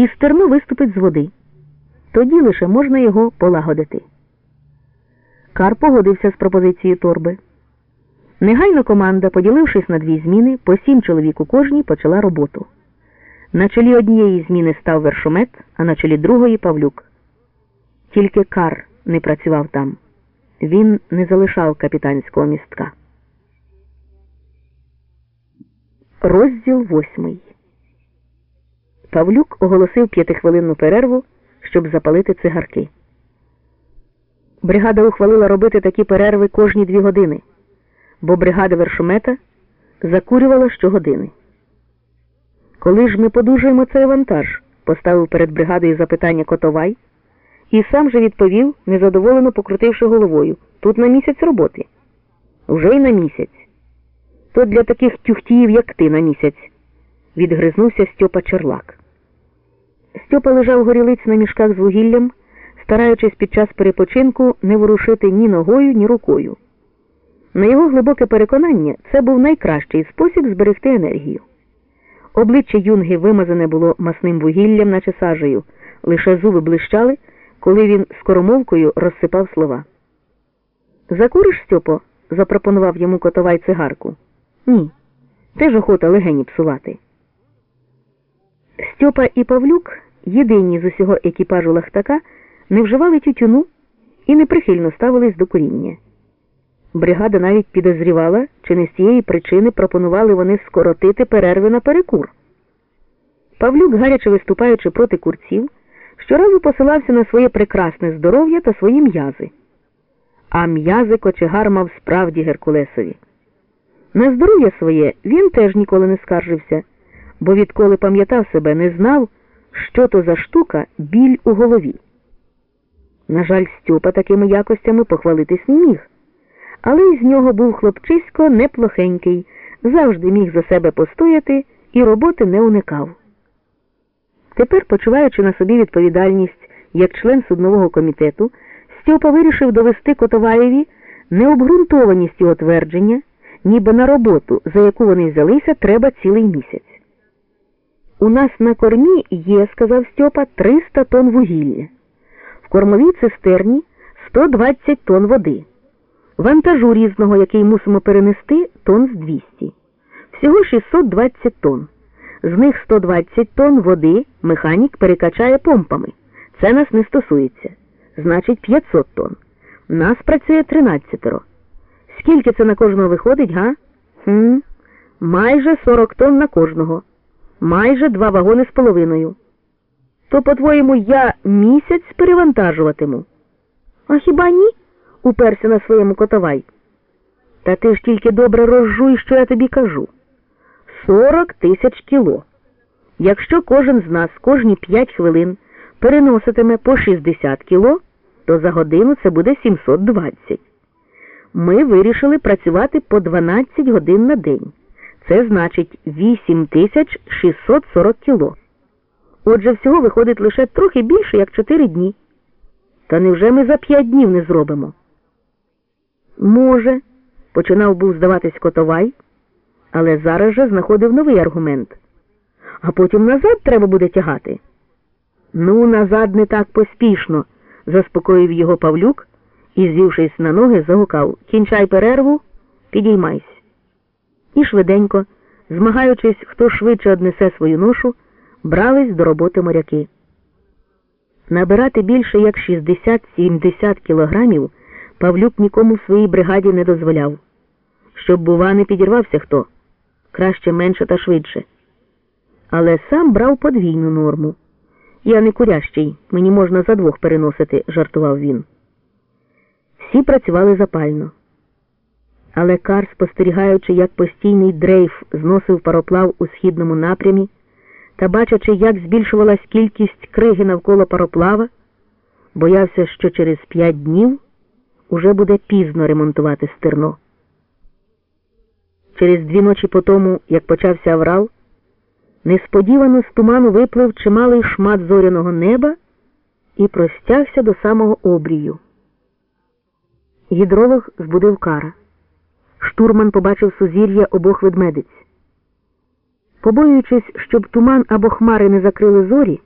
і стерно виступить з води. Тоді лише можна його полагодити. Кар погодився з пропозицією торби. Негайно команда, поділившись на дві зміни, по сім чоловік у кожній почала роботу. На чолі однієї зміни став вершомет, а на чолі другої Павлюк. Тільки Кар не працював там. Він не залишав капітанського містка. Розділ восьмий. Павлюк оголосив п'ятихвилинну перерву, щоб запалити цигарки. Бригада ухвалила робити такі перерви кожні дві години, бо бригада вершомета закурювала щогодини. Коли ж ми подужуємо цей вантаж? поставив перед бригадою запитання Котовай і сам же відповів, незадоволено покрутивши головою. Тут на місяць роботи. Вже й на місяць. То для таких тюхтіїв, як ти, на місяць, відгризнувся Стьопа Черлак. Стьопа лежав горілиць на мішках з вугіллям, стараючись під час перепочинку не ворушити ні ногою, ні рукою. На його глибоке переконання, це був найкращий спосіб зберегти енергію. Обличчя юнги вимазане було масним вугіллям, наче сажею, лише зуби блищали, коли він скоромовкою розсипав слова. Закуриш, Стьопо? запропонував йому котовай цигарку. Ні. Теж охота легені псувати. Стьопа і Павлюк, єдині з усього екіпажу лахтака, не вживали тютюну і неприхильно ставились до куріння. Бригада навіть підозрівала, чи не з цієї причини пропонували вони скоротити перерви на перекур. Павлюк, гаряче виступаючи проти курців, щоразу посилався на своє прекрасне здоров'я та свої м'язи. А м'язи кочегар мав справді Геркулесові. На здоров'я своє він теж ніколи не скаржився, бо відколи пам'ятав себе, не знав, що то за штука біль у голові. На жаль, Стьопа такими якостями похвалитись не міг, але й з нього був хлопчисько неплохенький, завжди міг за себе постояти і роботи не уникав. Тепер, почуваючи на собі відповідальність як член суднового комітету, Стьопа вирішив довести Котоваєві необґрунтованість його твердження, ніби на роботу, за яку вони взялися, треба цілий місяць. У нас на кормі є, сказав Стьопа, 300 тонн вугілля, в кормовій цистерні 120 тонн води, вантажу різного, який мусимо перенести, тонн з 200, всього 620 тонн. З них 120 тонн води механік перекачає помпами. Це нас не стосується. Значить, 500 тонн. Нас працює 13. Скільки це на кожного виходить, га? Хм, Майже 40 тонн на кожного. Майже два вагони з половиною. То, по-твоєму, я місяць перевантажуватиму. А хіба ні? уперся на своєму котовай. Та ти ж тільки добре розжуй, що я тобі кажу. 40 тисяч кіло. Якщо кожен з нас кожні 5 хвилин переноситиме по 60 кіло, то за годину це буде 720. Ми вирішили працювати по 12 годин на день. Це значить 8640 кіло. Отже, всього виходить лише трохи більше, як 4 дні. Та невже ми за 5 днів не зробимо? Може, починав був здаватись Котовай, але зараз же знаходив новий аргумент. А потім назад треба буде тягати. Ну, назад не так поспішно, заспокоїв його Павлюк і, звівшись на ноги, загукав Кінчай перерву, підіймайся. І швиденько, змагаючись, хто швидше однесе свою ношу, брались до роботи моряки. Набирати більше як 60-70 кілограмів Павлюк нікому в своїй бригаді не дозволяв. Щоб, бува, не підірвався хто, краще менше та швидше. Але сам брав подвійну норму. Я не курящий, мені можна за двох переносити, жартував він. Всі працювали запально. Але Кар, спостерігаючи, як постійний дрейф зносив пароплав у східному напрямі, та бачачи, як збільшувалась кількість криги навколо пароплава, боявся, що через п'ять днів уже буде пізно ремонтувати стерно. Через дві ночі по тому, як почався аврал, несподівано з туману виплив чималий шмат зоряного неба і простягся до самого обрію. Гідролог збудив кара. Штурман побачив сузір'я обох ведмедиць. Побоюючись, щоб туман або хмари не закрили зорі,